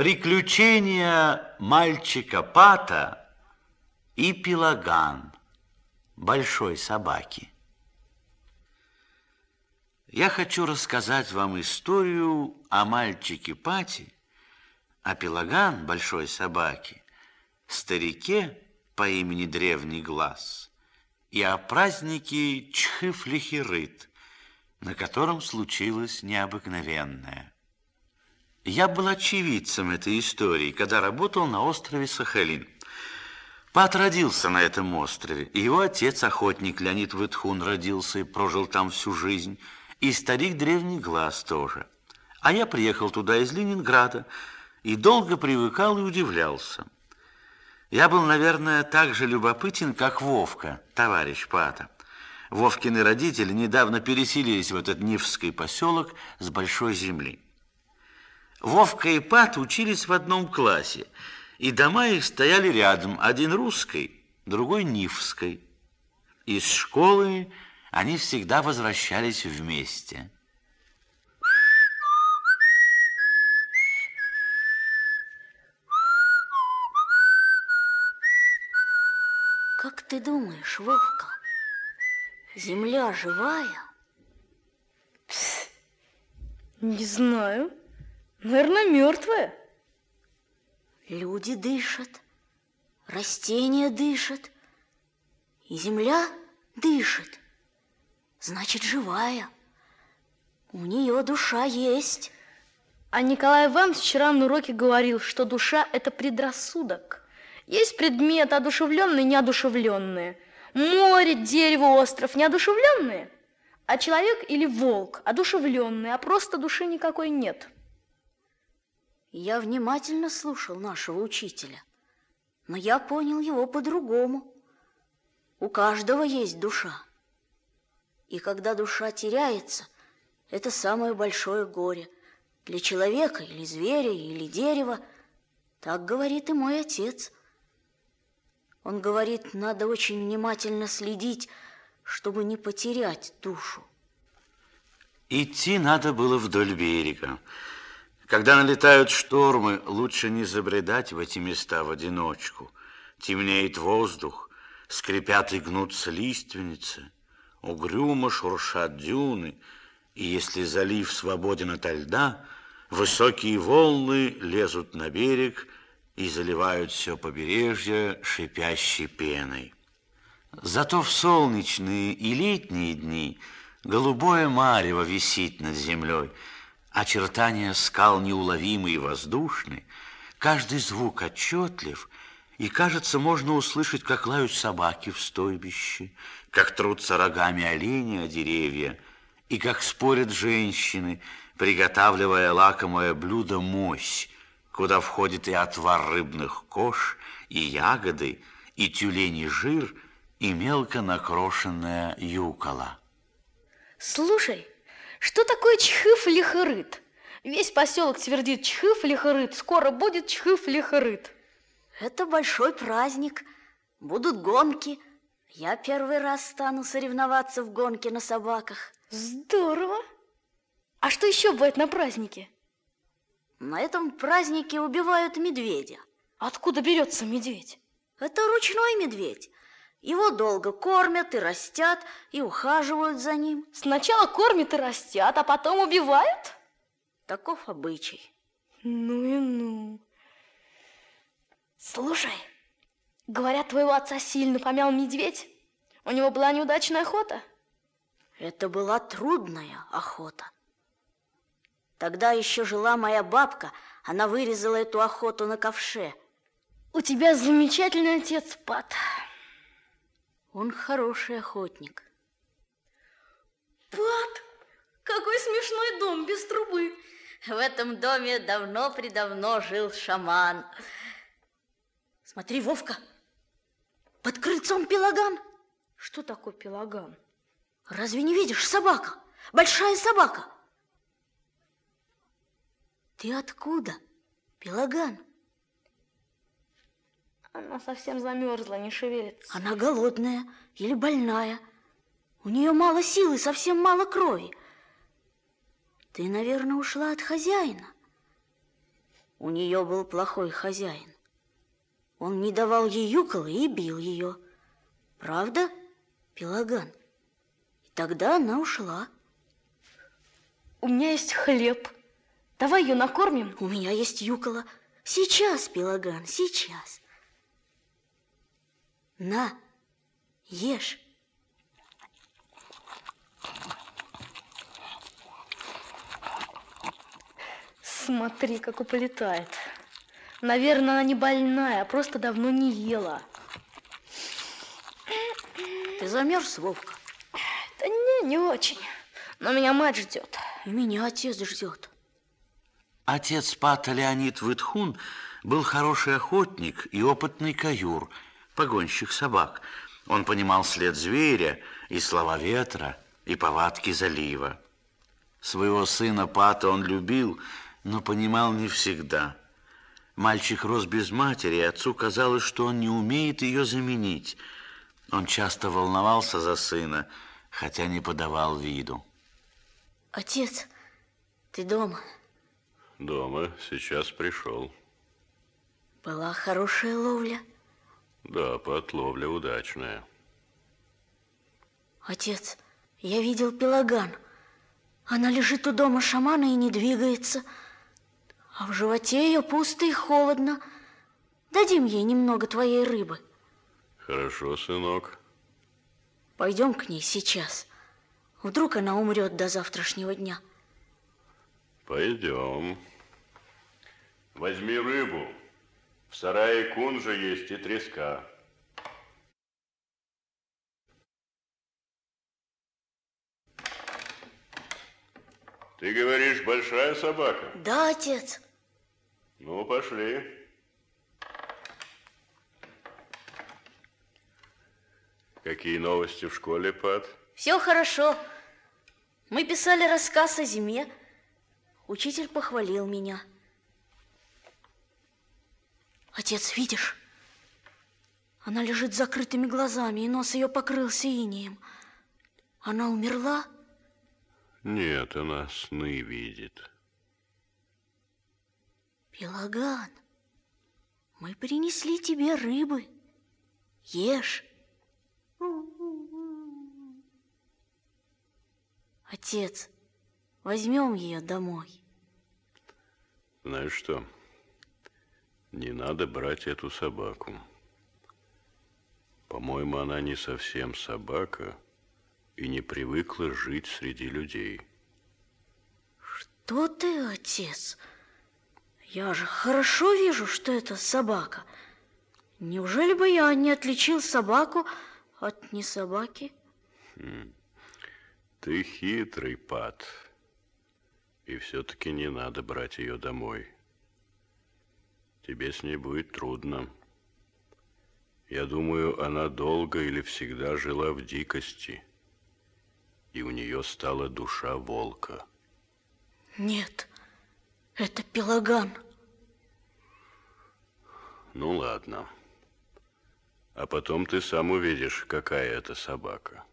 Приключения мальчика Пата и Пелаган, большой собаки. Я хочу рассказать вам историю о мальчике Пате, о Пелаган, большой собаке, старике по имени Древний Глаз и о празднике Чхыфлихирыт, на котором случилось необыкновенное. Я был очевидцем этой истории, когда работал на острове Сахалин. Пат родился на этом острове, и его отец, охотник Леонид Витхун, родился и прожил там всю жизнь, и старик Древний Глаз тоже. А я приехал туда из Ленинграда и долго привыкал и удивлялся. Я был, наверное, так же любопытен, как Вовка, товарищ Пата. Вовкины родители недавно переселились в этот Нивский поселок с большой земли. Вовка и Пат учились в одном классе, и дома их стояли рядом, один русской, другой нивской. Из школы они всегда возвращались вместе. Как ты думаешь, Вовка, земля живая? Не знаю. Наверное, мертвая. Люди дышат, растения дышат, и земля дышит. Значит, живая. У нее душа есть. А Николай Иванович вчера на уроке говорил, что душа – это предрассудок. Есть предметы одушевленные неодушевленные. Море, дерево, остров – неодушевленные. А человек или волк – одушевленные, а просто души никакой нет – я внимательно слушал нашего учителя, но я понял его по-другому. У каждого есть душа. И когда душа теряется, это самое большое горе для человека или зверя или дерева. Так говорит и мой отец. Он говорит, надо очень внимательно следить, чтобы не потерять душу. Идти надо было вдоль берега. Когда налетают штормы, лучше не забредать в эти места в одиночку. Темнеет воздух, скрипят и гнутся лиственницы, угрюмо шуршат дюны, и если залив свободен ото льда, высокие волны лезут на берег и заливают все побережье шипящей пеной. Зато в солнечные и летние дни голубое марево висит над землей – Очертания скал неуловимы и воздушны, каждый звук отчетлив, и, кажется, можно услышать, как лают собаки в стойбище, как трутся рогами олени о деревья, и как спорят женщины, приготавливая лакомое блюдо мось, куда входит и отвар рыбных кож, и ягоды, и тюлени жир, и мелко накрошенная юкола. Слушай, что такое чхыф-лихорыт? Весь поселок твердит чхыф-лихорыт, скоро будет чхыф-лихорыт. Это большой праздник, будут гонки. Я первый раз стану соревноваться в гонке на собаках. Здорово! А что еще бывает на празднике? На этом празднике убивают медведя. Откуда берется медведь? Это ручной медведь. Его долго кормят и растят, и ухаживают за ним. Сначала кормят и растят, а потом убивают? Таков обычай. Ну и ну. Слушай, говорят, твоего отца сильно помял медведь. У него была неудачная охота? Это была трудная охота. Тогда еще жила моя бабка, она вырезала эту охоту на ковше. У тебя замечательный отец, Пат. Он хороший охотник. Пат, какой смешной дом без трубы. В этом доме давно-предавно жил шаман. Смотри, Вовка, под крыльцом пелаган. Что такое пелаган? Разве не видишь? Собака, большая собака. Ты откуда, пелаган? Она совсем замерзла, не шевелится. Она голодная или больная. У нее мало силы, совсем мало крови. Ты, наверное, ушла от хозяина. У нее был плохой хозяин. Он не давал ей юколы и бил ее. Правда, Пелаган? И тогда она ушла. У меня есть хлеб. Давай ее накормим. У меня есть юкола. Сейчас, Пелаган, сейчас. На, ешь. Смотри, как уполетает. Наверное, она не больная, а просто давно не ела. Ты замерз, Вовка? Да не, не очень. Но меня мать ждет. И меня отец ждет. Отец Пата Леонид Витхун был хороший охотник и опытный каюр, погонщик собак. Он понимал след зверя и слова ветра, и повадки залива. Своего сына Пата он любил, но понимал не всегда. Мальчик рос без матери, и отцу казалось, что он не умеет ее заменить. Он часто волновался за сына, хотя не подавал виду. Отец, ты дома? Дома, сейчас пришел. Была хорошая ловля? Да, подловля удачная. Отец, я видел пелаган. Она лежит у дома шамана и не двигается. А в животе ее пусто и холодно. Дадим ей немного твоей рыбы. Хорошо, сынок. Пойдем к ней сейчас. Вдруг она умрет до завтрашнего дня. Пойдем. Возьми рыбу. В сарае кунжа есть и треска. Ты говоришь, большая собака? Да, отец. Ну, пошли. Какие новости в школе, Пат? Все хорошо. Мы писали рассказ о зиме. Учитель похвалил меня. Отец, видишь? Она лежит с закрытыми глазами, и нос ее покрылся инеем. Она умерла? Нет, она сны видит. Пелаган, мы принесли тебе рыбы. Ешь. Отец, возьмем ее домой. Знаешь что? Не надо брать эту собаку. По-моему, она не совсем собака и не привыкла жить среди людей. Что ты, отец? Я же хорошо вижу, что это собака. Неужели бы я не отличил собаку от не собаки? Ты хитрый, Пат. И все-таки не надо брать ее домой. Тебе с ней будет трудно. Я думаю, она долго или всегда жила в дикости, и у нее стала душа волка. Нет, это Пелаган. Ну ладно. А потом ты сам увидишь, какая это собака.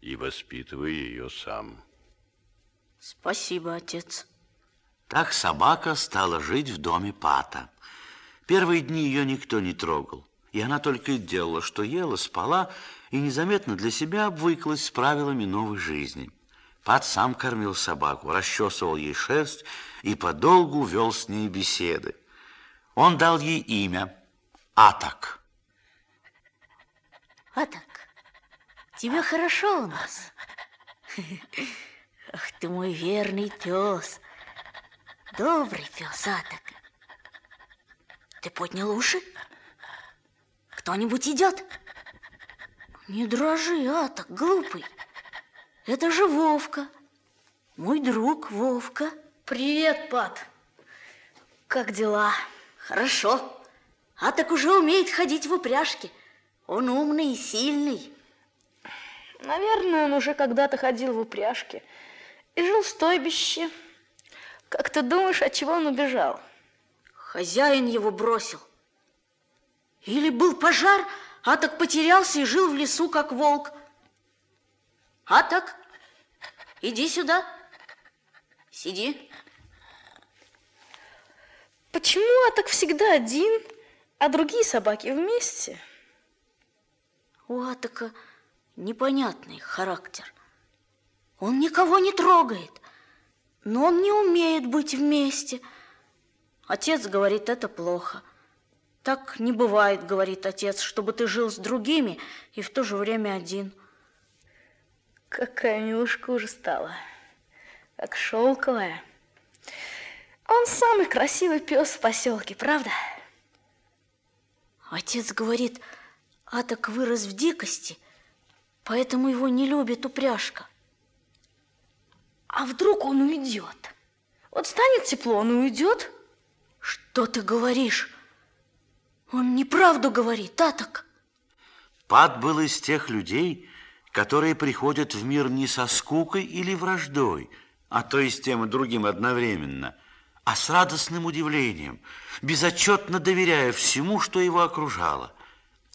И воспитывай ее сам. Спасибо, отец. Так собака стала жить в доме Пата. Первые дни ее никто не трогал, и она только и делала, что ела, спала, и незаметно для себя обвыклась с правилами новой жизни. Пат сам кормил собаку, расчесывал ей шерсть и подолгу вел с ней беседы. Он дал ей имя Атак. Атак, тебе хорошо у нас? Ах ты мой верный пес. Добрый Атак. Ты поднял уши? Кто-нибудь идет? Не дрожи, Атак, глупый. Это же Вовка, мой друг Вовка. Привет, Пат. Как дела? Хорошо. Атак уже умеет ходить в упряжке. Он умный и сильный. Наверное, он уже когда-то ходил в упряжке и жил в стойбище. Как ты думаешь, от чего он убежал? Хозяин его бросил. Или был пожар, а так потерялся и жил в лесу, как волк. А так, иди сюда, сиди. почему Атак всегда один, а другие собаки вместе? У Атака непонятный характер. Он никого не трогает, но он не умеет быть вместе. Отец говорит, это плохо. Так не бывает, говорит отец, чтобы ты жил с другими и в то же время один. Какая милушка уже стала, как шелковая. Он самый красивый пес в поселке, правда? Отец говорит, Атак вырос в дикости, поэтому его не любит упряжка. А вдруг он уйдет? Вот станет тепло, он уйдет? Что ты говоришь? Он неправду говорит, Атак. Пат был из тех людей, которые приходят в мир не со скукой или враждой, а то и с тем и другим одновременно, а с радостным удивлением, безотчетно доверяя всему, что его окружало.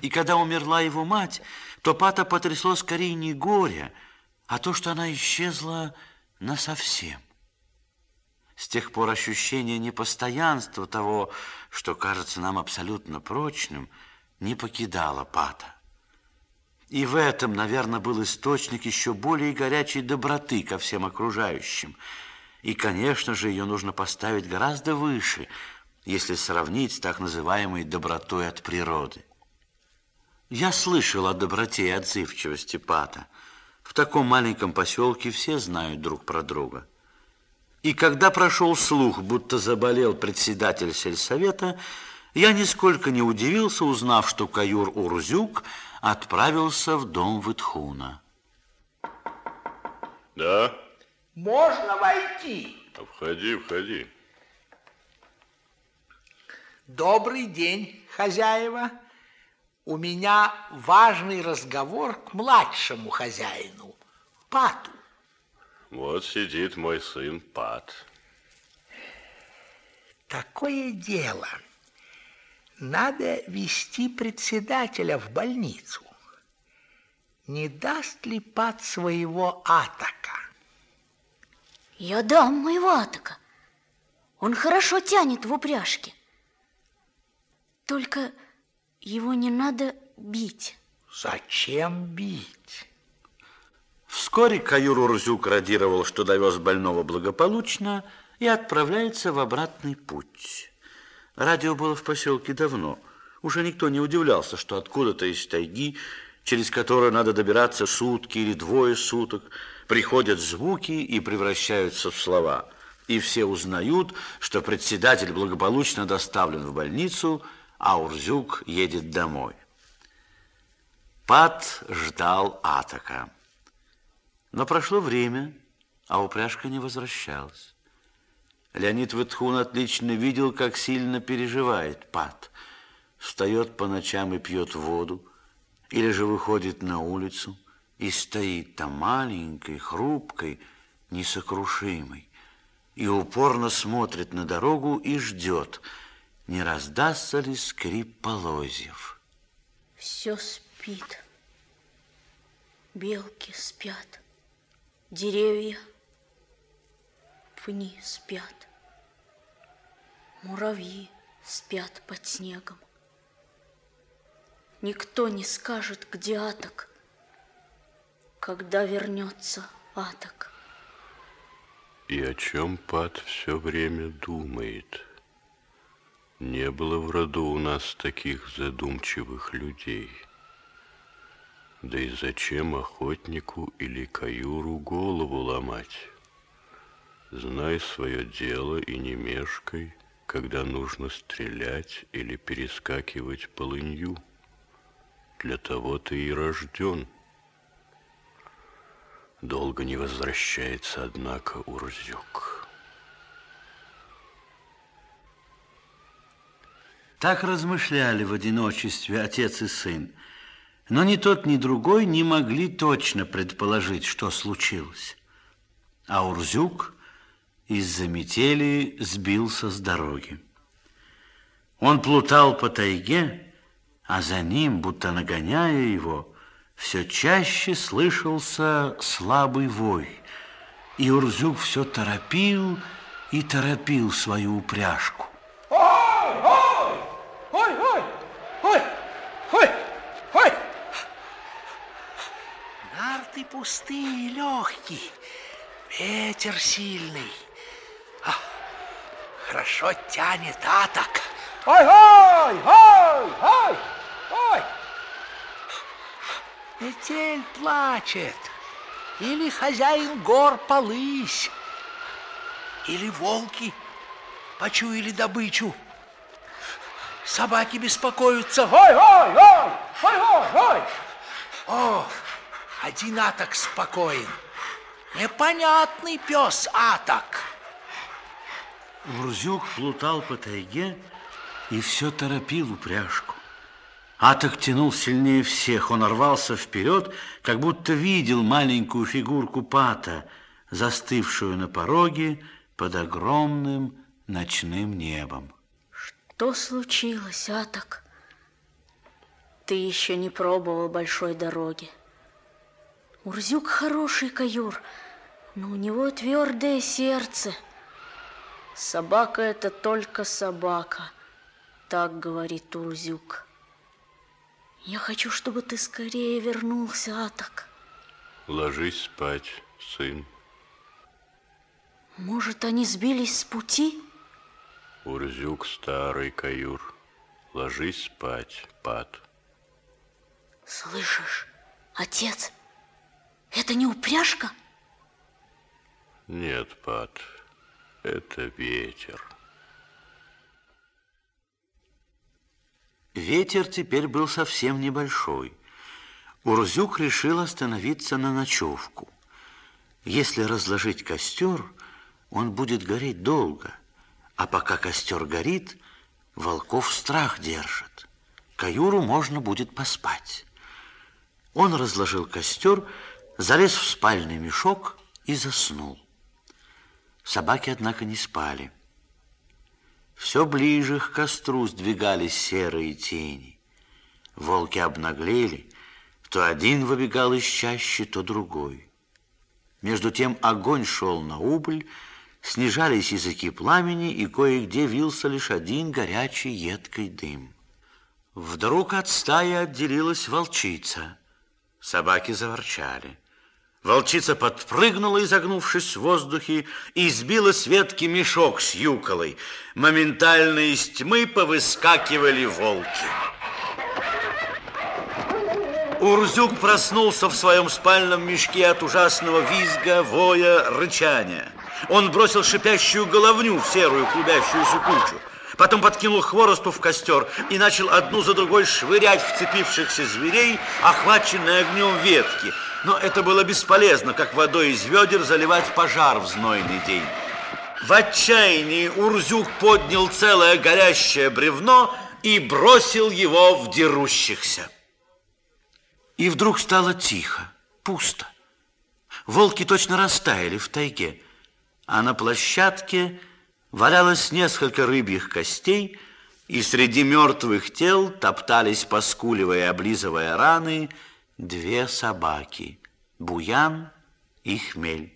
И когда умерла его мать, то Пата потрясло скорее не горе, а то, что она исчезла насовсем. С тех пор ощущение непостоянства того, что кажется нам абсолютно прочным, не покидало Пата. И в этом, наверное, был источник еще более горячей доброты ко всем окружающим. И, конечно же, ее нужно поставить гораздо выше, если сравнить с так называемой добротой от природы. Я слышал о доброте и отзывчивости Пата. В таком маленьком поселке все знают друг про друга. И когда прошел слух, будто заболел председатель сельсовета, я нисколько не удивился, узнав, что Каюр Урзюк отправился в дом Витхуна. Да? Можно войти? Входи, входи. Добрый день, хозяева. У меня важный разговор к младшему хозяину, Пату. Вот сидит мой сын Пат. Такое дело. Надо вести председателя в больницу. Не даст ли Пат своего атака? Я дам моего атака. Он хорошо тянет в упряжке. Только его не надо бить. Зачем бить? Вскоре Каюр Урзюк радировал, что довез больного благополучно и отправляется в обратный путь. Радио было в поселке давно. Уже никто не удивлялся, что откуда-то из тайги, через которую надо добираться сутки или двое суток, приходят звуки и превращаются в слова. И все узнают, что председатель благополучно доставлен в больницу, а Урзюк едет домой. Пат ждал Атака. Но прошло время, а упряжка не возвращалась. Леонид Ветхун отлично видел, как сильно переживает Пат. Встает по ночам и пьет воду, или же выходит на улицу и стоит там маленькой, хрупкой, несокрушимой, и упорно смотрит на дорогу и ждет, не раздастся ли скрип полозьев. Все спит. Белки спят. Деревья, пни спят, муравьи спят под снегом. Никто не скажет, где Атак, когда вернется Атак. И о чем Пат все время думает? Не было в роду у нас таких задумчивых людей. Да и зачем охотнику или каюру голову ломать? Знай свое дело и не мешкай, когда нужно стрелять или перескакивать полынью. Для того ты и рожден. Долго не возвращается, однако, Урзюк. Так размышляли в одиночестве отец и сын. Но ни тот, ни другой не могли точно предположить, что случилось. А Урзюк из-за метели сбился с дороги. Он плутал по тайге, а за ним, будто нагоняя его, все чаще слышался слабый вой. И Урзюк все торопил и торопил свою упряжку. Пустые, легкие. Ветер сильный. А, хорошо тянет, а так. Ой-ой, ой, ой, ой. Метель плачет. Или хозяин гор полысь. Или волки почуяли добычу. Собаки беспокоятся. Ой, ой, ой, ой, ой, ой. О, один атак спокоен. Непонятный пес атак. Урзюк плутал по тайге и все торопил упряжку. Атак тянул сильнее всех. Он рвался вперед, как будто видел маленькую фигурку Пата, застывшую на пороге под огромным ночным небом. Что случилось, Атак? Ты еще не пробовал большой дороги. Урзюк хороший каюр, но у него твердое сердце. Собака – это только собака, так говорит Урзюк. Я хочу, чтобы ты скорее вернулся, Атак. Ложись спать, сын. Может, они сбились с пути? Урзюк старый каюр. Ложись спать, пад. Слышишь, отец, это не упряжка? Нет, пад, это ветер. Ветер теперь был совсем небольшой. Урзюк решил остановиться на ночевку. Если разложить костер, он будет гореть долго. А пока костер горит, волков страх держит. Каюру можно будет поспать. Он разложил костер, залез в спальный мешок и заснул. Собаки, однако, не спали. Все ближе к костру сдвигались серые тени. Волки обнаглели, то один выбегал из чащи, то другой. Между тем огонь шел на убыль, снижались языки пламени, и кое-где вился лишь один горячий едкий дым. Вдруг от стаи отделилась волчица. Собаки заворчали. Волчица подпрыгнула, изогнувшись в воздухе, и сбила с ветки мешок с юколой. Моментально из тьмы повыскакивали волки. Урзюк проснулся в своем спальном мешке от ужасного визга, воя, рычания. Он бросил шипящую головню в серую клубящуюся кучу. Потом подкинул хворосту в костер и начал одну за другой швырять вцепившихся зверей, охваченные огнем ветки. Но это было бесполезно, как водой из ведер заливать пожар в знойный день. В отчаянии Урзюк поднял целое горящее бревно и бросил его в дерущихся. И вдруг стало тихо, пусто. Волки точно растаяли в тайге, а на площадке валялось несколько рыбьих костей, и среди мертвых тел топтались, поскуливая и облизывая раны, две собаки – Буян и Хмель.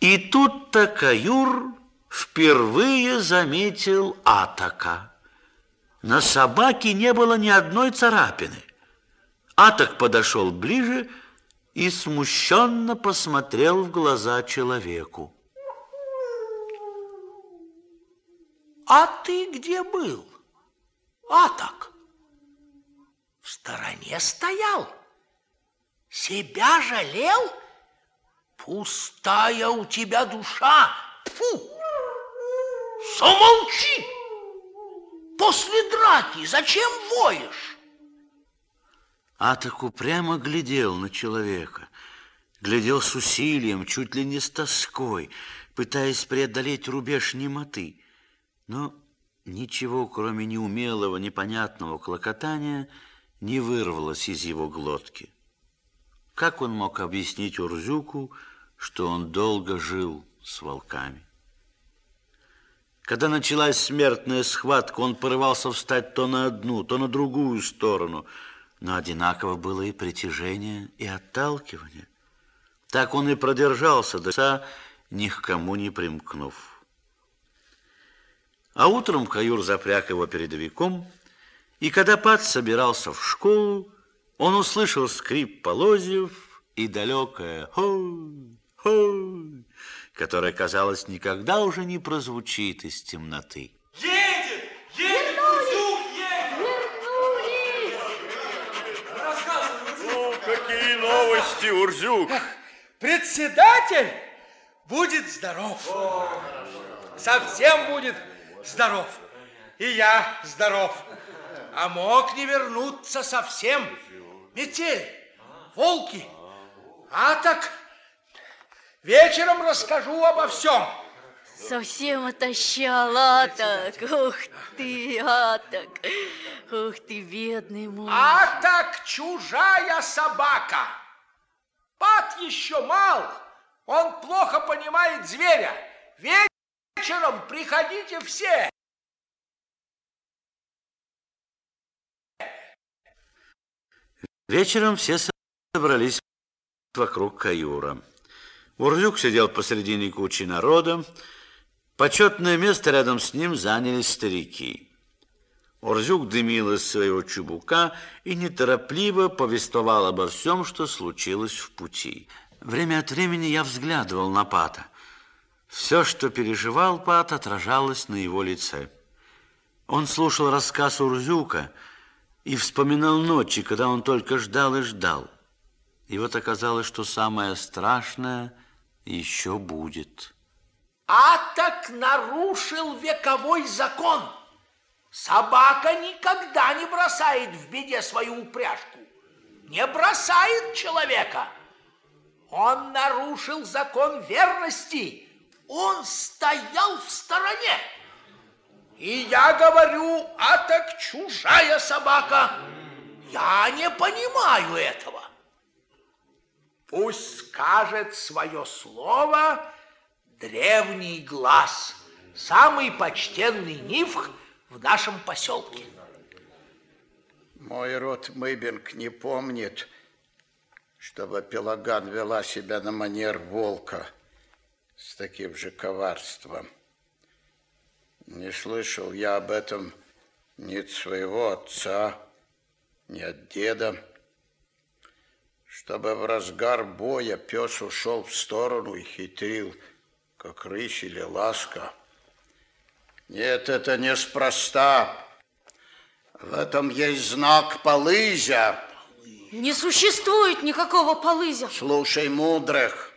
И тут-то Каюр впервые заметил Атака. На собаке не было ни одной царапины. Атак подошел ближе и смущенно посмотрел в глаза человеку. А ты где был? Атак? В стороне стоял? Себя жалел? Пустая у тебя душа. Фу! Замолчи! После драки зачем воешь? Атак упрямо глядел на человека. Глядел с усилием, чуть ли не с тоской, пытаясь преодолеть рубеж немоты. Но ничего, кроме неумелого, непонятного клокотания, не вырвалось из его глотки. Как он мог объяснить Урзюку, что он долго жил с волками? Когда началась смертная схватка, он порывался встать то на одну, то на другую сторону – но одинаково было и притяжение, и отталкивание. Так он и продержался до конца, ни к кому не примкнув. А утром Каюр запряг его передовиком, и когда Пат собирался в школу, он услышал скрип полозьев, и далекое «Хой! Хой!», которое, казалось, никогда уже не прозвучит из темноты. Едет! Едет! Урзюк едет! Ну, какие новости, Урзюк? Председатель будет здоров. Совсем будет здоров. И я здоров. А мог не вернуться совсем. Метель, волки. А так вечером расскажу обо всем. Совсем отощал, Атак. Ух ты, Атак. Ух ты, бедный мой. А так чужая собака. Пат еще мал. Он плохо понимает зверя. Вечером приходите все. Вечером все собрались вокруг каюра. Урлюк сидел посредине кучи народа. Почетное место рядом с ним заняли старики. Урзюк дымил из своего чубука и неторопливо повествовал обо всем, что случилось в пути. Время от времени я взглядывал на Пата. Все, что переживал Пат, отражалось на его лице. Он слушал рассказ Урзюка и вспоминал ночи, когда он только ждал и ждал. И вот оказалось, что самое страшное еще будет. А так нарушил вековой закон. Собака никогда не бросает в беде свою упряжку. Не бросает человека. Он нарушил закон верности. Он стоял в стороне. И я говорю, а так чужая собака. Я не понимаю этого. Пусть скажет свое слово древний глаз, самый почтенный нивх в нашем поселке. Мой род Мыбинг не помнит, чтобы Пелаган вела себя на манер волка с таким же коварством. Не слышал я об этом ни от своего отца, ни от деда. Чтобы в разгар боя пес ушел в сторону и хитрил, как рысь или ласка. Нет, это неспроста. В этом есть знак полызя. Не существует никакого полызя. Слушай, мудрых.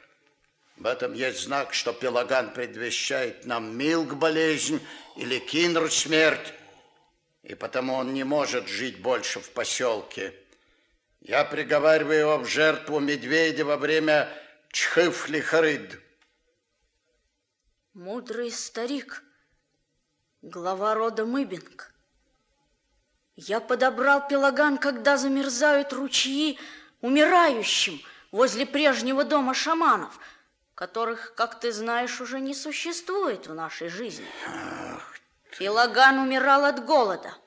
В этом есть знак, что Пелаган предвещает нам милк болезнь или кинр смерть, и потому он не может жить больше в поселке. Я приговариваю его в жертву медведя во время Чхыфлихарыд. Мудрый старик, глава рода Мыбинг. Я подобрал пелаган, когда замерзают ручьи умирающим возле прежнего дома шаманов, которых, как ты знаешь, уже не существует в нашей жизни. Пелаган умирал от голода,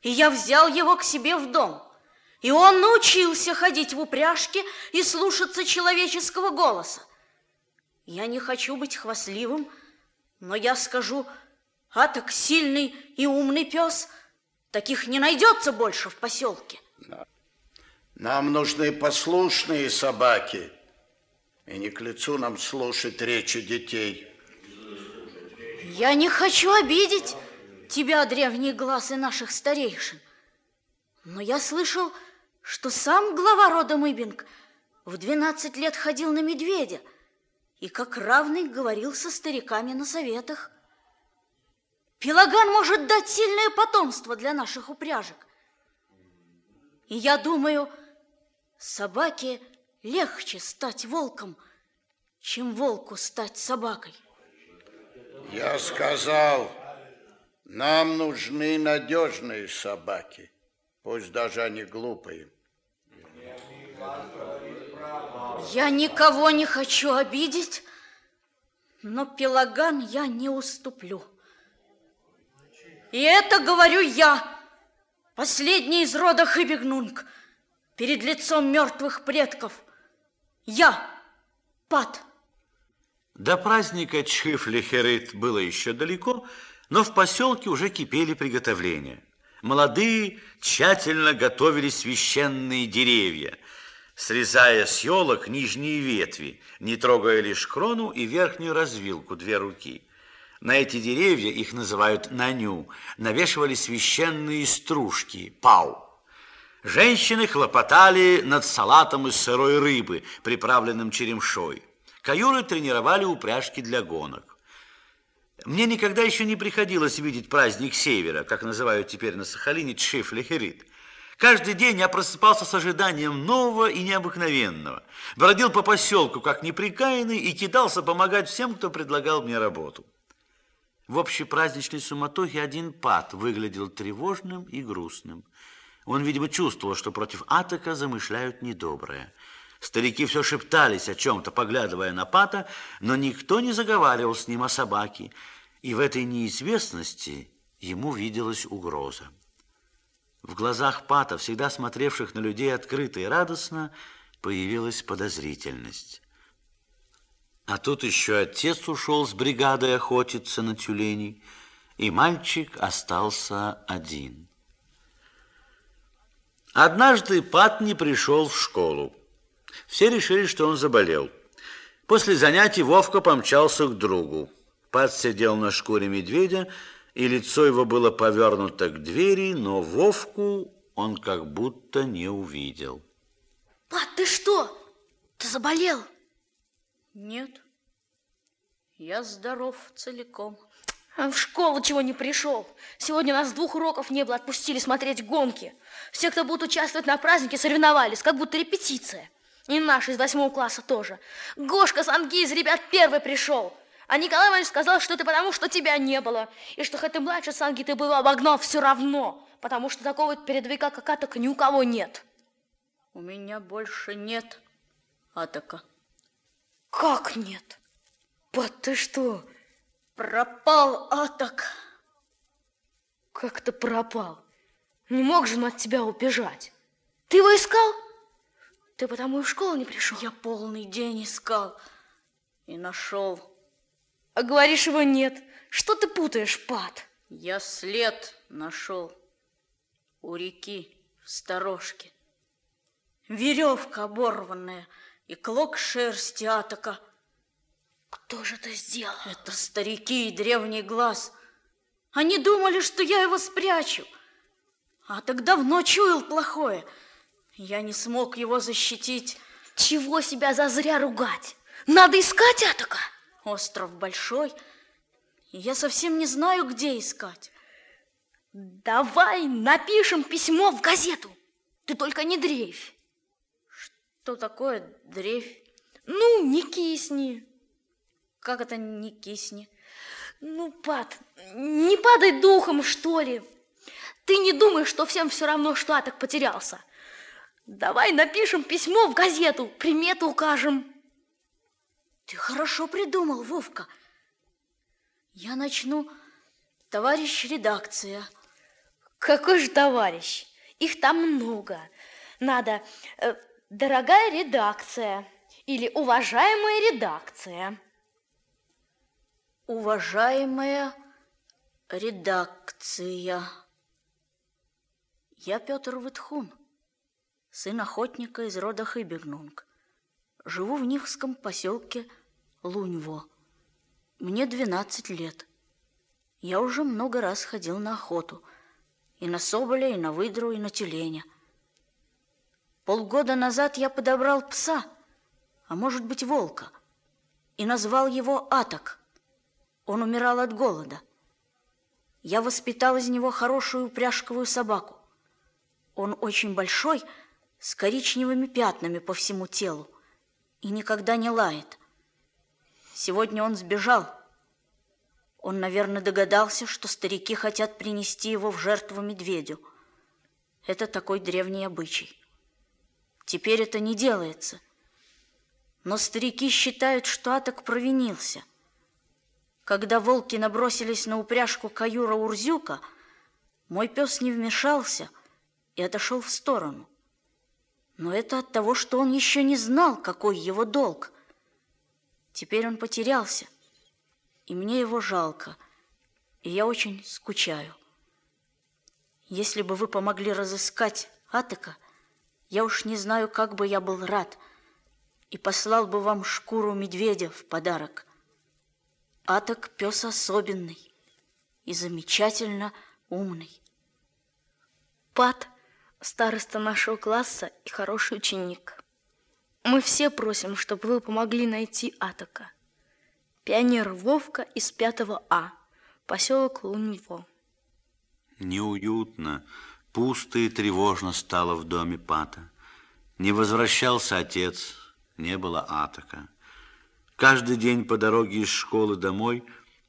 и я взял его к себе в дом. И он научился ходить в упряжке и слушаться человеческого голоса. Я не хочу быть хвастливым, но я скажу, а так сильный и умный пес, таких не найдется больше в поселке. Нам нужны послушные собаки, и не к лицу нам слушать речи детей. Я не хочу обидеть тебя, древний глаз и наших старейшин, но я слышал, что сам глава рода Мыбинг в 12 лет ходил на медведя и как равный говорил со стариками на советах. Пелаган может дать сильное потомство для наших упряжек. И я думаю, собаке легче стать волком, чем волку стать собакой. Я сказал, нам нужны надежные собаки, пусть даже они глупые. Я никого не хочу обидеть, но Пелаган я не уступлю. И это говорю я, последний из рода Хыбигнунг, перед лицом мертвых предков. Я, Пат. До праздника Чхыфлихерит было еще далеко, но в поселке уже кипели приготовления. Молодые тщательно готовили священные деревья. срезая с елок нижние ветви, не трогая лишь крону и верхнюю развилку, две руки. На эти деревья, их называют наню, навешивали священные стружки, пау. Женщины хлопотали над салатом из сырой рыбы, приправленным черемшой. Каюры тренировали упряжки для гонок. Мне никогда еще не приходилось видеть праздник Севера, как называют теперь на Сахалине Чифлихерит. Каждый день я просыпался с ожиданием нового и необыкновенного. Бродил по поселку, как неприкаянный, и кидался помогать всем, кто предлагал мне работу. В общей праздничной суматохе один пат выглядел тревожным и грустным. Он, видимо, чувствовал, что против Атака замышляют недоброе. Старики все шептались о чем-то, поглядывая на Пата, но никто не заговаривал с ним о собаке, и в этой неизвестности ему виделась угроза. В глазах Пата, всегда смотревших на людей открыто и радостно, появилась подозрительность. А тут еще отец ушел с бригадой охотиться на тюленей, и мальчик остался один. Однажды Пат не пришел в школу. Все решили, что он заболел. После занятий Вовка помчался к другу. Пат сидел на шкуре медведя, и лицо его было повернуто к двери, но Вовку он как будто не увидел. Пат, ты что? Ты заболел? Нет, я здоров целиком. А в школу чего не пришел? Сегодня у нас двух уроков не было, отпустили смотреть гонки. Все, кто будут участвовать на празднике, соревновались, как будто репетиция. И наши из восьмого класса тоже. Гошка Санги из ребят первый пришел. А Николай Иванович сказал, что это потому, что тебя не было. И что хоть ты младше Санги, ты бы его обогнал все равно. Потому что такого передовика, как Атака, ни у кого нет. У меня больше нет Атака. Как нет? Пат, ты что? Пропал Атак. Как ты пропал? Не мог же он от тебя убежать. Ты его искал? Ты потому и в школу не пришел? Я полный день искал и нашел. А говоришь, его нет. Что ты путаешь, Пат? Я след нашел у реки в сторожке. Веревка оборванная и клок шерсти атака. Кто же это сделал? Это старики и древний глаз. Они думали, что я его спрячу. А так давно чуял плохое. Я не смог его защитить. Чего себя зазря ругать? Надо искать Атака. Остров большой, я совсем не знаю, где искать. Давай напишем письмо в газету. Ты только не дрейфь. Что такое дрейфь? Ну, не кисни. Как это не кисни? Ну, Пат, не падай духом, что ли. Ты не думаешь, что всем все равно, что Атак потерялся. Давай напишем письмо в газету, примету укажем. Ты хорошо придумал, Вовка. Я начну, товарищ редакция. Какой же товарищ? Их там много. Надо, э, дорогая редакция или уважаемая редакция. Уважаемая редакция. Я Петр Витхун, сын охотника из рода Хыбернунг. Живу в Нихском поселке Луньво. Мне 12 лет. Я уже много раз ходил на охоту. И на соболя, и на выдру, и на тюленя. Полгода назад я подобрал пса, а может быть волка, и назвал его Атак. Он умирал от голода. Я воспитал из него хорошую упряжковую собаку. Он очень большой, с коричневыми пятнами по всему телу и никогда не лает. Сегодня он сбежал. Он, наверное, догадался, что старики хотят принести его в жертву медведю. Это такой древний обычай. Теперь это не делается. Но старики считают, что Атак провинился. Когда волки набросились на упряжку каюра Урзюка, мой пес не вмешался и отошел в сторону. Но это от того, что он еще не знал, какой его долг. Теперь он потерялся, и мне его жалко, и я очень скучаю. Если бы вы помогли разыскать Атака, Я уж не знаю, как бы я был рад и послал бы вам шкуру медведя в подарок. Атак пес особенный и замечательно умный. Пат – староста нашего класса и хороший ученик. Мы все просим, чтобы вы помогли найти Атака. Пионер Вовка из 5 А, поселок Луньво. Неуютно, пусто и тревожно стало в доме Пата. Не возвращался отец, не было Атака. Каждый день по дороге из школы домой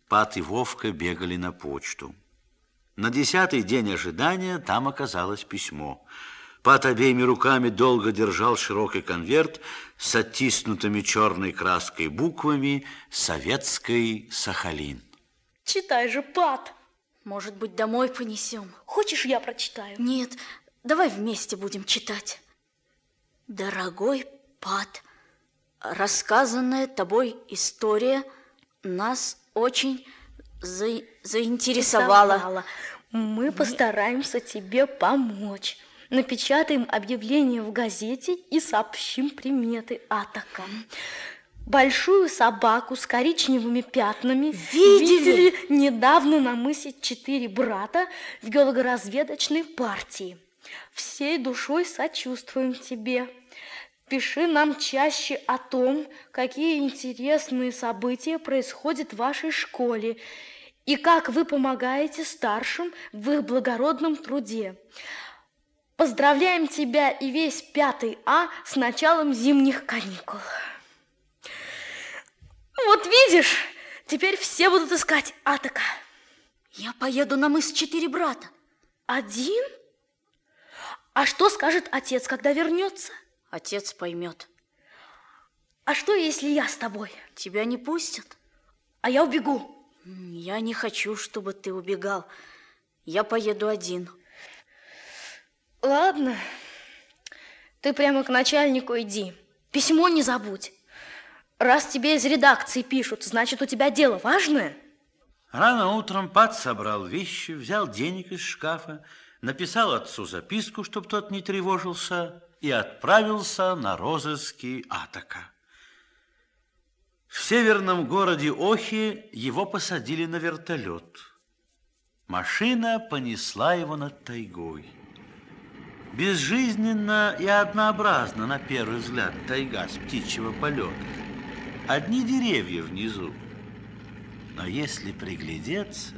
Пат и Вовка бегали на почту. На десятый день ожидания там оказалось письмо. Пат обеими руками долго держал широкий конверт с оттиснутыми черной краской буквами «Советской Сахалин». Читай же, Пат. Может быть, домой понесем? Хочешь, я прочитаю? Нет, давай вместе будем читать. Дорогой Пат, рассказанная тобой история нас очень за... заинтересовала. Мы постараемся тебе помочь. Напечатаем объявление в газете и сообщим приметы атака. Большую собаку с коричневыми пятнами Видели? видели недавно на мысе четыре брата в геологоразведочной партии. Всей душой сочувствуем тебе. Пиши нам чаще о том, какие интересные события происходят в вашей школе и как вы помогаете старшим в их благородном труде. Поздравляем тебя и весь пятый А с началом зимних каникул. Вот видишь, теперь все будут искать Атака. Я поеду на мыс четыре брата. Один? А что скажет отец, когда вернется? Отец поймет. А что, если я с тобой? Тебя не пустят? А я убегу. Я не хочу, чтобы ты убегал. Я поеду один. Ладно, ты прямо к начальнику иди. Письмо не забудь. Раз тебе из редакции пишут, значит, у тебя дело важное. Рано утром Пат собрал вещи, взял денег из шкафа, написал отцу записку, чтобы тот не тревожился, и отправился на розыски Атака. В северном городе Охи его посадили на вертолет. Машина понесла его над тайгой. Безжизненно и однообразно, на первый взгляд, тайга с птичьего полета. Одни деревья внизу. Но если приглядеться,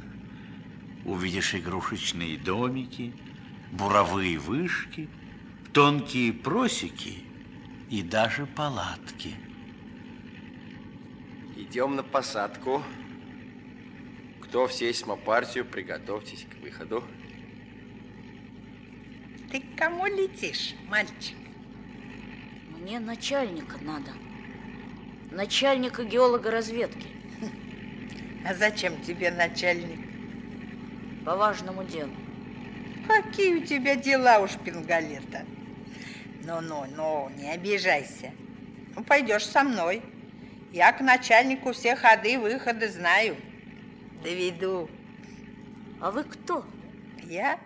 увидишь игрушечные домики, буровые вышки, тонкие просеки и даже палатки. Идем на посадку. Кто в сейсмопартию, приготовьтесь к выходу. Ты к кому летишь, мальчик? Мне начальника надо. Начальника геолога разведки. А зачем тебе начальник? По важному делу. Какие у тебя дела у шпингалета? Ну-ну-ну, не обижайся. Ну, пойдешь со мной. Я к начальнику все ходы и выходы знаю. Доведу. А вы кто? Я?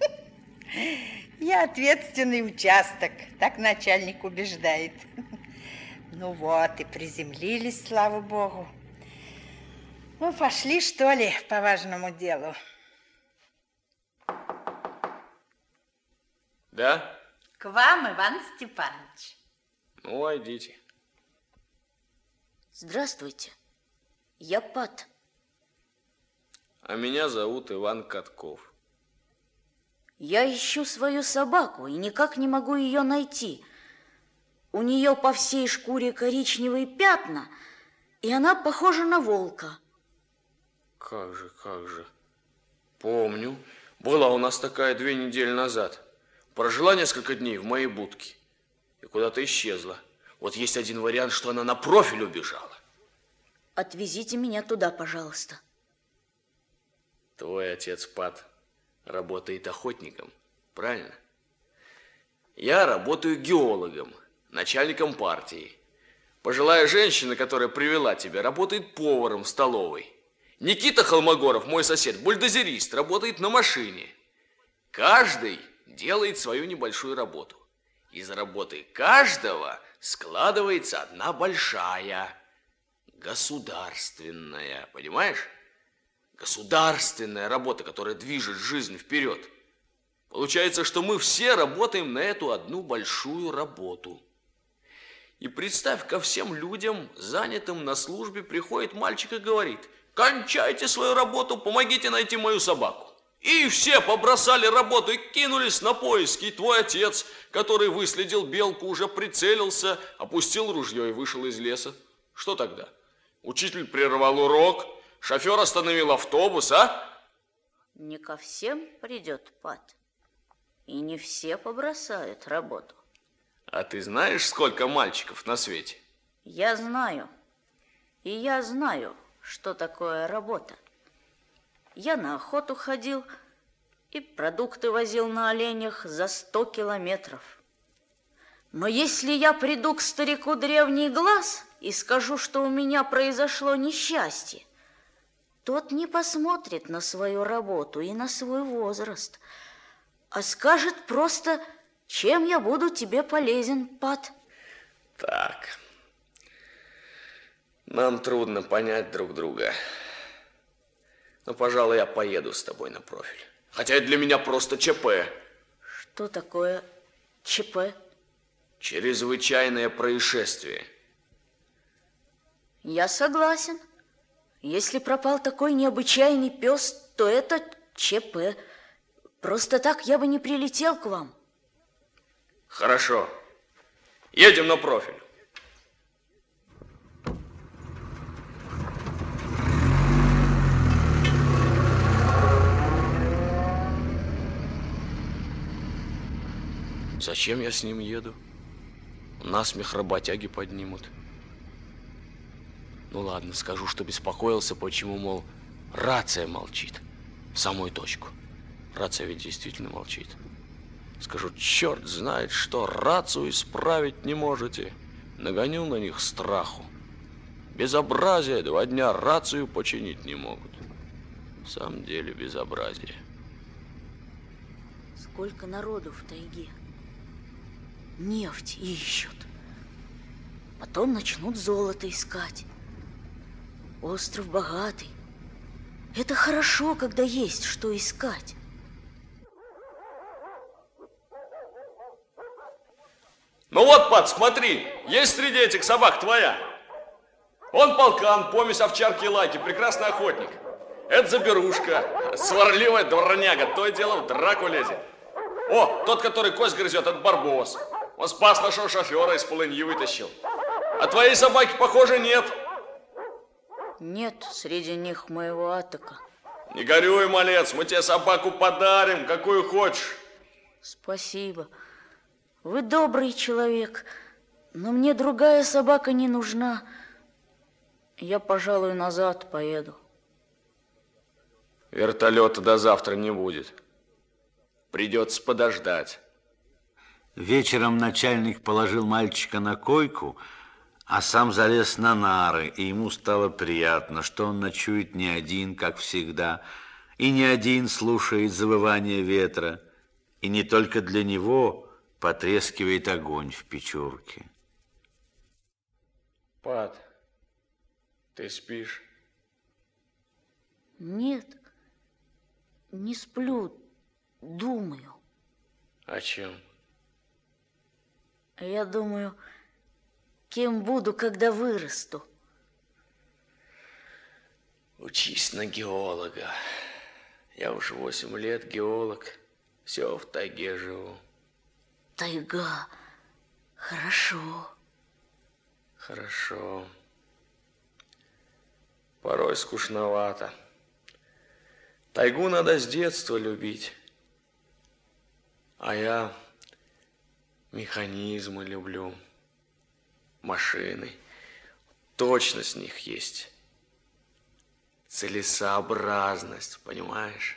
Я ответственный участок, так начальник убеждает. Ну вот, и приземлились, слава богу. Ну, пошли, что ли, по важному делу. Да? К вам, Иван Степанович. Ну, войдите. Здравствуйте. Я Пат. А меня зовут Иван Катков. Я ищу свою собаку и никак не могу ее найти. У нее по всей шкуре коричневые пятна, и она похожа на волка. Как же, как же. Помню. Была у нас такая две недели назад. Прожила несколько дней в моей будке и куда-то исчезла. Вот есть один вариант, что она на профиль убежала. Отвезите меня туда, пожалуйста. Твой отец Пат работает охотником, правильно? Я работаю геологом, начальником партии. Пожилая женщина, которая привела тебя, работает поваром в столовой. Никита Холмогоров, мой сосед, бульдозерист, работает на машине. Каждый делает свою небольшую работу. Из работы каждого складывается одна большая, государственная, понимаешь? Государственная работа, которая движет жизнь вперед. Получается, что мы все работаем на эту одну большую работу. И представь, ко всем людям, занятым на службе, приходит мальчик и говорит, кончайте свою работу, помогите найти мою собаку. И все побросали работу и кинулись на поиски. И твой отец, который выследил белку, уже прицелился, опустил ружье и вышел из леса. Что тогда? Учитель прервал урок, шофер остановил автобус, а? Не ко всем придет пад. И не все побросают работу. А ты знаешь, сколько мальчиков на свете? Я знаю. И я знаю, что такое работа. Я на охоту ходил и продукты возил на оленях за сто километров. Но если я приду к старику древний глаз и скажу, что у меня произошло несчастье, тот не посмотрит на свою работу и на свой возраст, а скажет просто, чем я буду тебе полезен, Пат. Так, нам трудно понять друг друга. Но, пожалуй, я поеду с тобой на профиль. Хотя это для меня просто ЧП. Что такое ЧП? Чрезвычайное происшествие. Я согласен. Если пропал такой необычайный пес, то это ЧП. Просто так я бы не прилетел к вам. Хорошо. Едем на профиль. Зачем я с ним еду? Насмех работяги поднимут. Ну ладно, скажу, что беспокоился, почему, мол, рация молчит. В самую точку. Рация ведь действительно молчит. Скажу, черт знает что, рацию исправить не можете. Нагоню на них страху. Безобразие, два дня рацию починить не могут. В самом деле безобразие. Сколько народу в тайге нефть ищут. Потом начнут золото искать. Остров богатый. Это хорошо, когда есть что искать. Ну вот, пад, смотри, есть среди этих собак твоя. Он полкан, помесь овчарки и лайки, прекрасный охотник. Это заберушка, сварливая дворняга, то и дело в драку лезет. О, тот, который кость грызет, это барбос. Он спас нашего шофера, из полыньи вытащил. А твоей собаки, похоже, нет. Нет среди них моего атака. Не горюй, малец, мы тебе собаку подарим, какую хочешь. Спасибо. Вы добрый человек, но мне другая собака не нужна. Я, пожалуй, назад поеду. Вертолета до завтра не будет. Придется подождать. Вечером начальник положил мальчика на койку, а сам залез на нары, и ему стало приятно, что он ночует не один, как всегда, и не один слушает завывание ветра, и не только для него потрескивает огонь в печурке. Пат, ты спишь? Нет, не сплю, думаю. О чем? Я думаю, кем буду, когда вырасту. Учись на геолога. Я уж восемь лет геолог. Все в тайге живу. Тайга. Хорошо. Хорошо. Порой скучновато. Тайгу надо с детства любить. А я Механизмы люблю, машины. Точно с них есть. Целесообразность, понимаешь?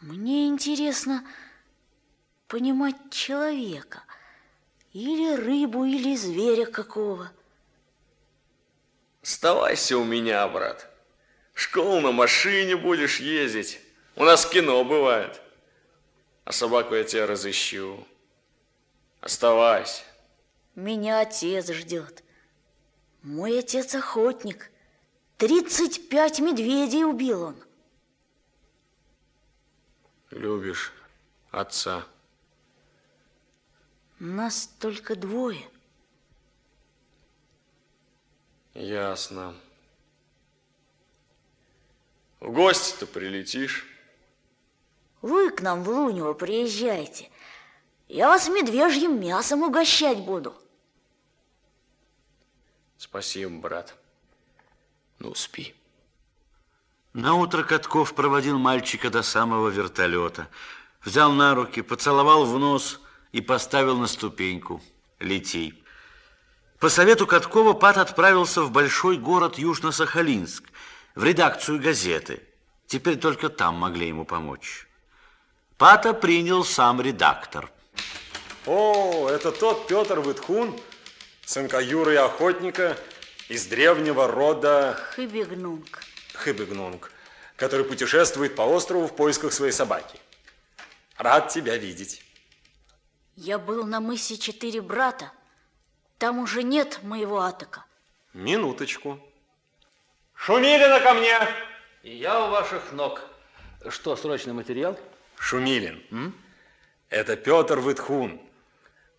Мне интересно понимать человека. Или рыбу, или зверя какого. Оставайся у меня, брат. В школу на машине будешь ездить. У нас кино бывает. А собаку я тебя разыщу. Оставайся. Меня отец ждет. Мой отец охотник. Тридцать пять медведей убил он. Любишь отца. Нас только двое. Ясно. В гости-то прилетишь? Вы к нам в Лунево приезжайте. Я вас медвежьим мясом угощать буду. Спасибо, брат. Ну, спи. На утро Катков проводил мальчика до самого вертолета, взял на руки, поцеловал в нос и поставил на ступеньку. Лети. По совету Каткова Пат отправился в большой город Южно-Сахалинск, в редакцию газеты. Теперь только там могли ему помочь. Пата принял сам редактор. О, это тот Петр Витхун, сынка Юры и охотника из древнего рода Хыбигнунг. Хыбигнунг, который путешествует по острову в поисках своей собаки. Рад тебя видеть. Я был на мысе Четыре Брата. Там уже нет моего атака. Минуточку. Шумилина ко мне! И я у ваших ног. Что, срочный материал? Шумилин. М? Это Петр Витхун,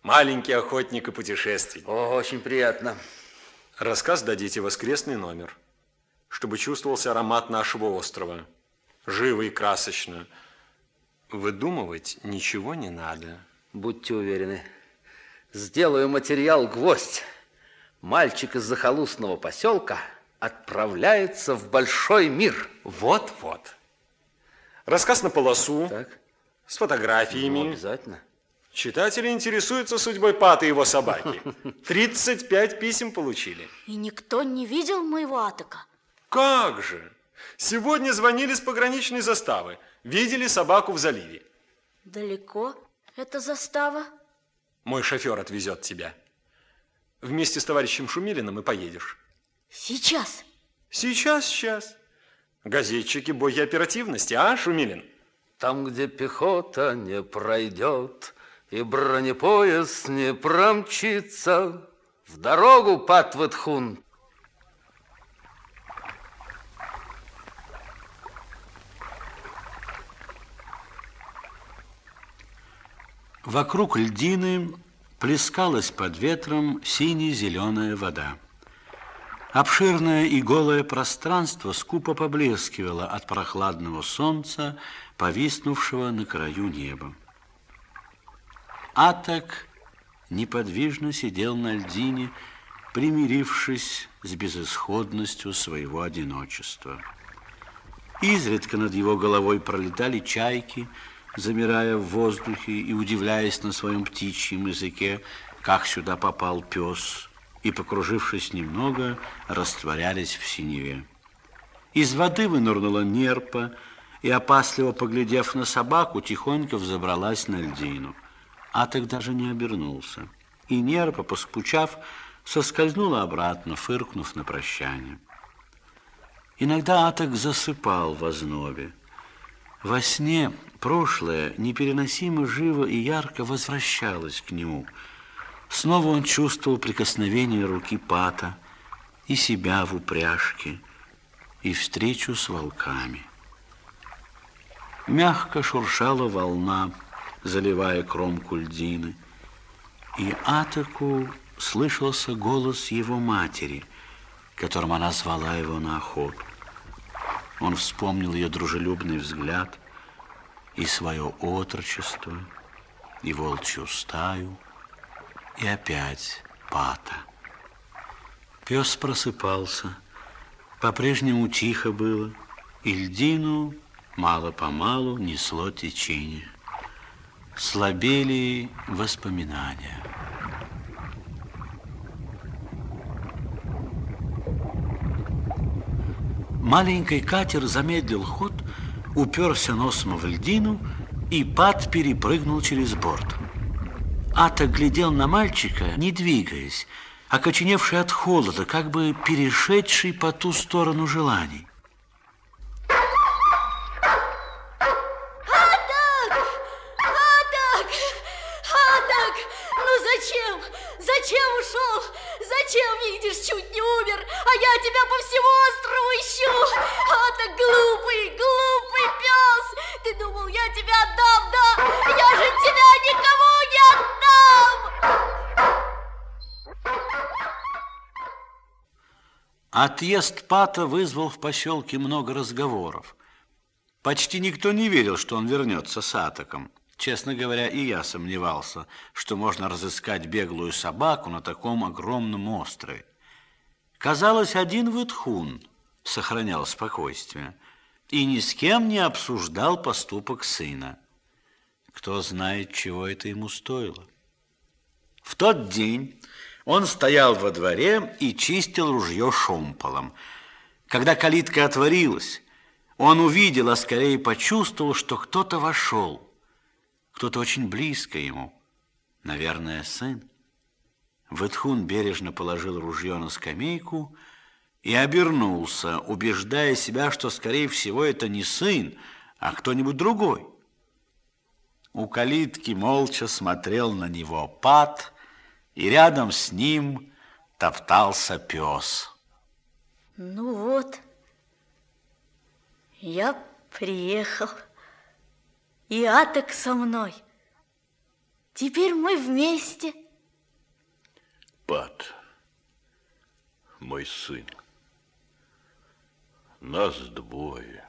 маленький охотник и путешественник. О, очень приятно. Рассказ дадите воскресный номер, чтобы чувствовался аромат нашего острова. Живо и красочно. Выдумывать ничего не надо. Будьте уверены. Сделаю материал «Гвоздь». Мальчик из захолустного поселка отправляется в большой мир. Вот-вот. Рассказ на полосу. Так. С фотографиями. Ну, обязательно. Читатели интересуются судьбой Пата и его собаки. 35 писем получили. И никто не видел моего атака. Как же? Сегодня звонили с пограничной заставы. Видели собаку в заливе. Далеко эта застава? Мой шофер отвезет тебя. Вместе с товарищем Шумилиным и поедешь. Сейчас? Сейчас, сейчас. Газетчики боги оперативности, а, Шумилин? Там, где пехота не пройдет, и бронепоезд не промчится, в дорогу, Патватхун. Вокруг льдины плескалась под ветром сине-зеленая вода. Обширное и голое пространство скупо поблескивало от прохладного солнца, повиснувшего на краю неба. Атак неподвижно сидел на льдине, примирившись с безысходностью своего одиночества. Изредка над его головой пролетали чайки, замирая в воздухе и удивляясь на своем птичьем языке, как сюда попал пес, и, покружившись немного, растворялись в синеве. Из воды вынырнула нерпа, и, опасливо поглядев на собаку, тихонько взобралась на льдину. Атак даже не обернулся. И нерпа, поскучав, соскользнула обратно, фыркнув на прощание. Иногда Атак засыпал в ознобе. Во сне прошлое непереносимо живо и ярко возвращалось к нему. Снова он чувствовал прикосновение руки Пата и себя в упряжке, и встречу с волками. Мягко шуршала волна, заливая кромку льдины, и Атаку слышался голос его матери, которым она звала его на охоту. Он вспомнил ее дружелюбный взгляд и свое отрочество, и волчью стаю, и опять Пата. Пес просыпался, по-прежнему тихо было, и льдину мало-помалу несло течение. Слабели воспоминания. Маленький катер замедлил ход, уперся носом в льдину, и пад перепрыгнул через борт. Ата глядел на мальчика, не двигаясь, окоченевший от холода, как бы перешедший по ту сторону желаний. Отъезд Пата вызвал в поселке много разговоров. Почти никто не верил, что он вернется с Атаком. Честно говоря, и я сомневался, что можно разыскать беглую собаку на таком огромном острове. Казалось, один Витхун сохранял спокойствие и ни с кем не обсуждал поступок сына. Кто знает, чего это ему стоило. В тот день он стоял во дворе и чистил ружье шомполом. Когда калитка отворилась, он увидел, а скорее почувствовал, что кто-то вошел. Кто-то очень близко ему. Наверное, сын. Ветхун бережно положил ружье на скамейку и обернулся, убеждая себя, что, скорее всего, это не сын, а кто-нибудь другой. У калитки молча смотрел на него пад, и рядом с ним топтался пес. Ну вот, я приехал, и Аток со мной. Теперь мы вместе. Пат, мой сын, нас двое.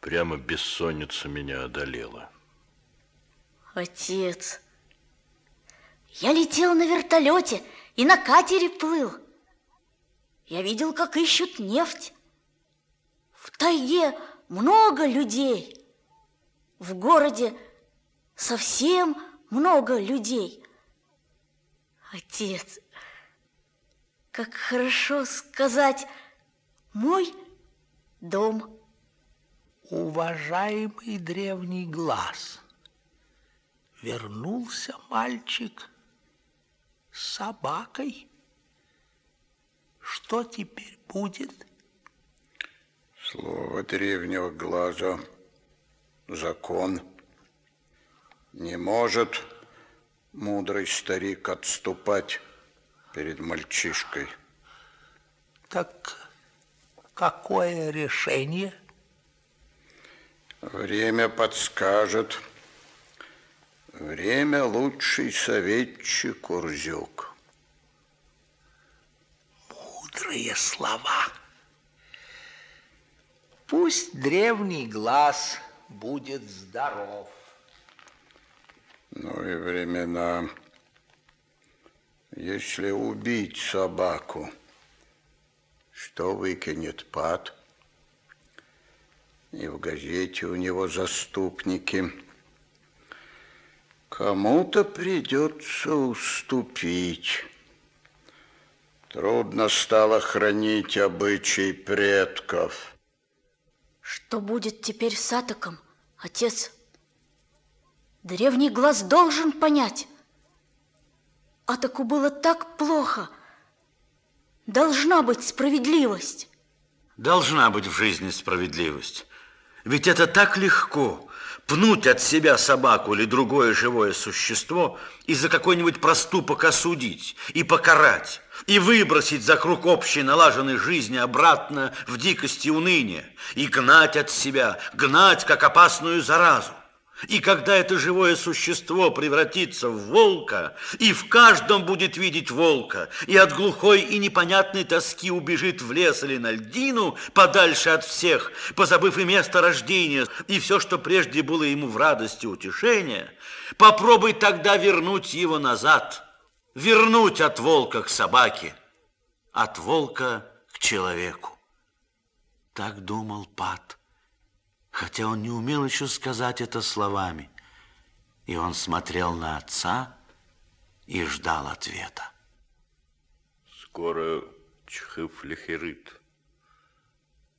Прямо бессонница меня одолела. Отец, я летел на вертолете и на катере плыл. Я видел, как ищут нефть. В тайге много людей. В городе совсем много людей. Отец, как хорошо сказать «мой дом». Уважаемый древний глаз, вернулся мальчик с собакой. Что теперь будет? Слово древнего глаза – закон. Не может мудрый старик отступать перед мальчишкой. Так какое решение? Время подскажет. Время лучший советчик Урзюк. Мудрые слова. Пусть древний глаз будет здоров. Ну и времена. Если убить собаку, что выкинет пад? И в газете у него заступники. Кому-то придется уступить. Трудно стало хранить обычай предков. Что будет теперь с Атаком, отец? Древний глаз должен понять. Атаку было так плохо. Должна быть справедливость. Должна быть в жизни справедливость. Ведь это так легко пнуть от себя собаку или другое живое существо и за какой-нибудь проступок осудить и покарать, и выбросить за круг общей налаженной жизни обратно в дикость и уныние, и гнать от себя, гнать как опасную заразу. И когда это живое существо превратится в волка, и в каждом будет видеть волка, и от глухой и непонятной тоски убежит в лес или на льдину, подальше от всех, позабыв и место рождения, и все, что прежде было ему в радости утешения, попробуй тогда вернуть его назад, вернуть от волка к собаке, от волка к человеку. Так думал Пат хотя он не умел еще сказать это словами. И он смотрел на отца и ждал ответа. Скоро Чхыфлихерит.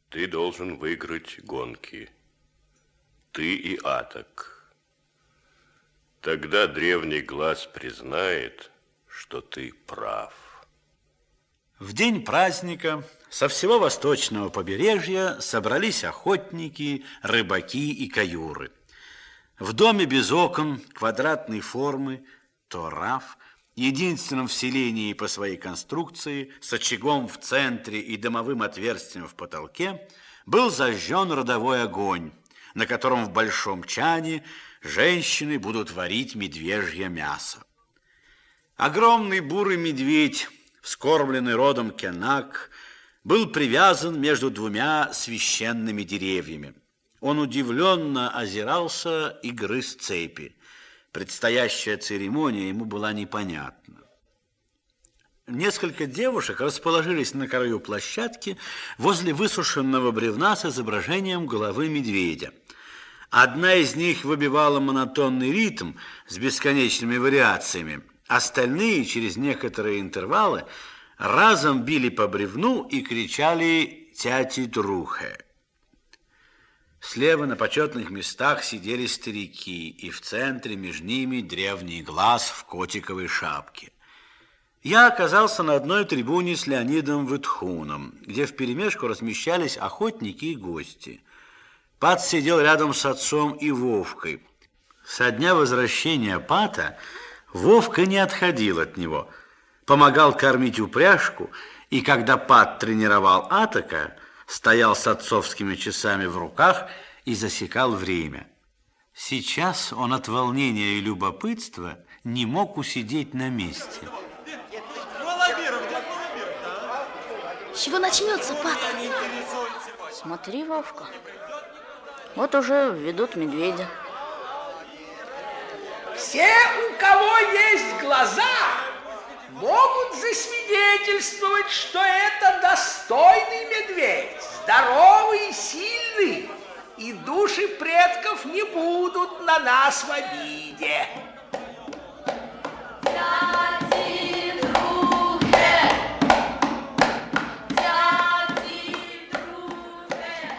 Ты должен выиграть гонки. Ты и Атак. Тогда древний глаз признает, что ты прав. В день праздника со всего восточного побережья собрались охотники, рыбаки и каюры. В доме без окон, квадратной формы, Тораф, единственном в селении по своей конструкции, с очагом в центре и дымовым отверстием в потолке, был зажжен родовой огонь, на котором в большом чане женщины будут варить медвежье мясо. Огромный бурый медведь вскормленный родом Кенак, был привязан между двумя священными деревьями. Он удивленно озирался и грыз цепи. Предстоящая церемония ему была непонятна. Несколько девушек расположились на краю площадки возле высушенного бревна с изображением головы медведя. Одна из них выбивала монотонный ритм с бесконечными вариациями. Остальные через некоторые интервалы разом били по бревну и кричали «Тяти Друхе». Слева на почетных местах сидели старики, и в центре между ними древний глаз в котиковой шапке. Я оказался на одной трибуне с Леонидом Витхуном, где вперемешку размещались охотники и гости. Пат сидел рядом с отцом и Вовкой. Со дня возвращения Пата Вовка не отходил от него, помогал кормить упряжку, и когда Пат тренировал Атака – стоял с отцовскими часами в руках и засекал время. Сейчас он от волнения и любопытства не мог усидеть на месте. С чего начнется, Пат? Смотри, Вовка, вот уже ведут медведя. Все, у кого есть глаза, могут засвидетельствовать, что это достойный медведь, здоровый и сильный, и души предков не будут на нас в обиде.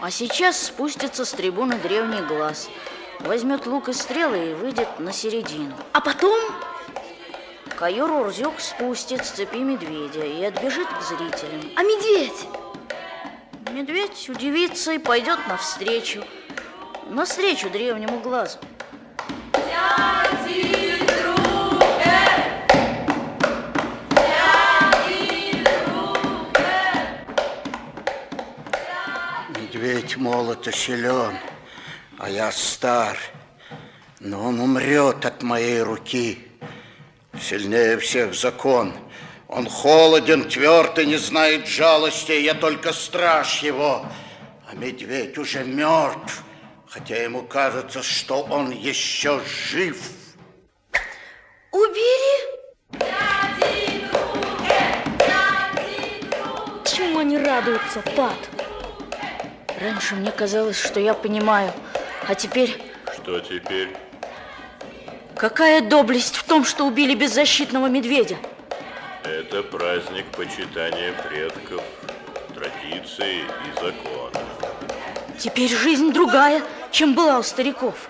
А сейчас спустится с трибуны древний глаз, возьмет лук и стрелы и выйдет на середину. А потом Каюр Урзюк спустит с цепи медведя и отбежит к зрителям. А медведь? Медведь удивится и пойдет навстречу. Навстречу древнему глазу. Медведь молод и силен, а я стар, но он умрет от моей руки. Сильнее всех закон. Он холоден, тверд и не знает жалости, я только страж его. А медведь уже мертв, хотя ему кажется, что он еще жив. Убили? Чему они радуются, Пат? Раньше мне казалось, что я понимаю, а теперь... Что теперь? Какая доблесть в том, что убили беззащитного медведя? Это праздник почитания предков, традиции и закона. Теперь жизнь другая, чем была у стариков.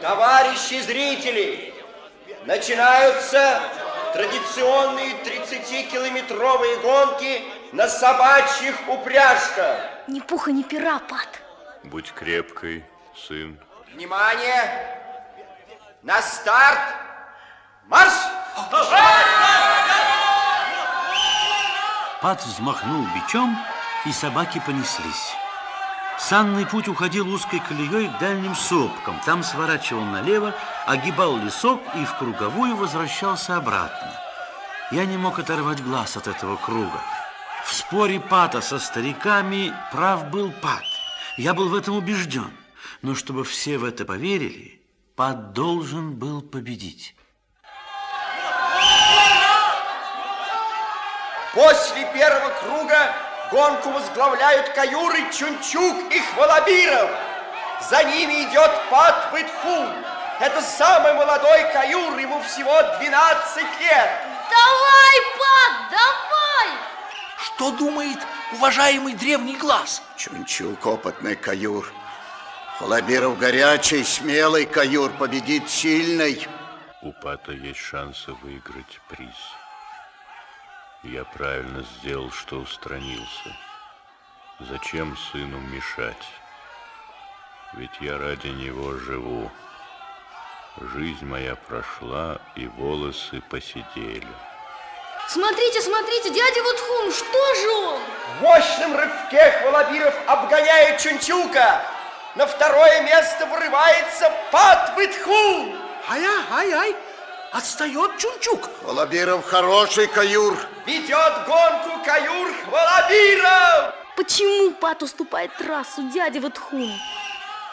Товарищи зрители, начинаются традиционные 30-километровые гонки на собачьих упряжках. Ни пуха, ни пера, Пат. Будь крепкой, сын. Внимание! На старт! Марш! Пат взмахнул бичом, и собаки понеслись. Санный путь уходил узкой колеей к дальним сопкам. Там сворачивал налево, огибал лесок и в круговую возвращался обратно. Я не мог оторвать глаз от этого круга. В споре Пата со стариками прав был Пат. Я был в этом убежден. Но чтобы все в это поверили, Пат должен был победить. После первого круга гонку возглавляют Каюры, Чунчук и Хвалабиров. За ними идет Пат Витхун. Это самый молодой Каюр, ему всего 12 лет. Давай, Пат, давай! Что думает уважаемый древний глаз? Чунчук опытный Каюр. Хвалабиров горячий, смелый Каюр победит сильный. У Пата есть шансы выиграть приз. Я правильно сделал, что устранился. Зачем сыну мешать? Ведь я ради него живу. Жизнь моя прошла, и волосы посидели. Смотрите, смотрите, дядя Вудхун, что же он? В мощном рывке Хвалабиров обгоняет Чунчука. На второе место врывается Пат Витхун. Ай-ай, ай-ай. Отстает Чунчук. Хвалабиров хороший каюр. Ведет гонку каюр Хвалабиров. Почему Пат уступает трассу дяде Ватхун?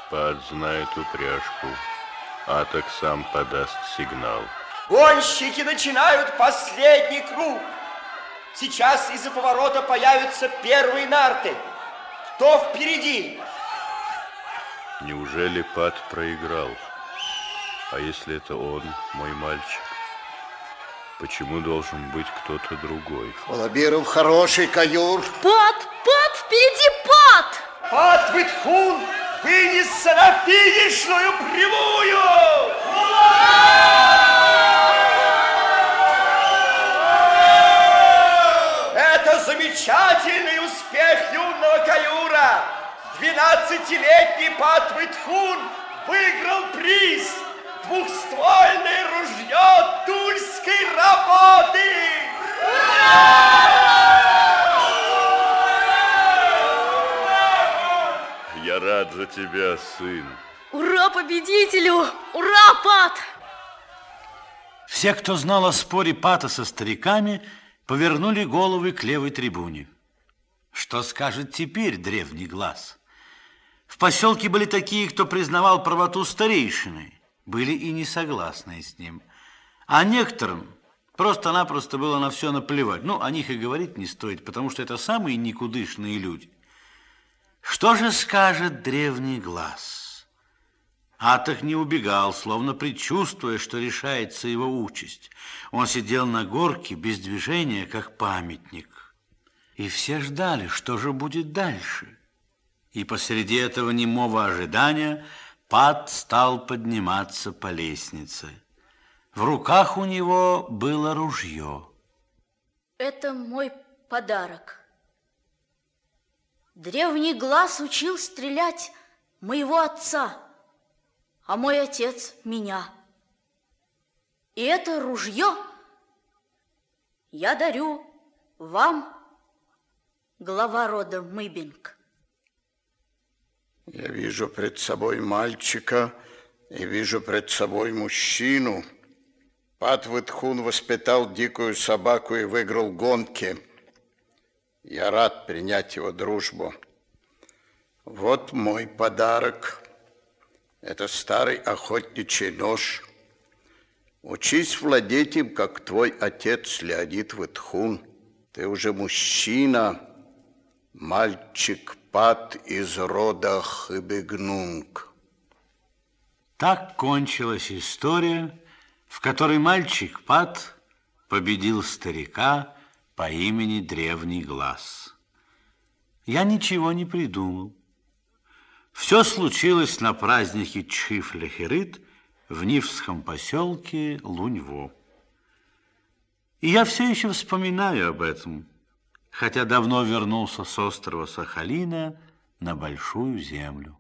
Пат знает упряжку, а так сам подаст сигнал. Гонщики начинают последний круг. Сейчас из-за поворота появятся первые нарты. Кто впереди? Неужели Пат проиграл? А если это он, мой мальчик? Почему должен быть кто-то другой? Хвалабиров хороший каюр. Пат, Пат, впереди Пат! Пат Витхун вынесся на финишную прямую! Это замечательный успех юного каюра! 12-летний Пат Витхун выиграл приз двухствольное ружье тульской работы! Я рад за тебя, сын. Ура победителю! Ура, Пат! Все, кто знал о споре Пата со стариками, повернули головы к левой трибуне. Что скажет теперь древний глаз? Поселке были такие, кто признавал правоту старейшины, были и не согласные с ним. А некоторым просто-напросто было на все наплевать. Ну, о них и говорить не стоит, потому что это самые никудышные люди. Что же скажет древний глаз? Атах не убегал, словно предчувствуя, что решается его участь. Он сидел на горке без движения, как памятник. И все ждали, что же будет дальше. И посреди этого немого ожидания Пат стал подниматься по лестнице. В руках у него было ружье. Это мой подарок. Древний глаз учил стрелять моего отца, а мой отец меня. И это ружье я дарю вам, глава рода Мыбинг. Я вижу пред собой мальчика и вижу пред собой мужчину. Пат Витхун воспитал дикую собаку и выиграл гонки. Я рад принять его дружбу. Вот мой подарок. Это старый охотничий нож. Учись владеть им, как твой отец Леонид Витхун. Ты уже мужчина, мальчик Пат из рода Хыбегнунг. Так кончилась история, в которой мальчик Пат победил старика по имени Древний Глаз. Я ничего не придумал. Все случилось на празднике Чифля-Херыт в Нивском поселке Луньво. И я все еще вспоминаю об этом, хотя давно вернулся с острова Сахалина на Большую Землю.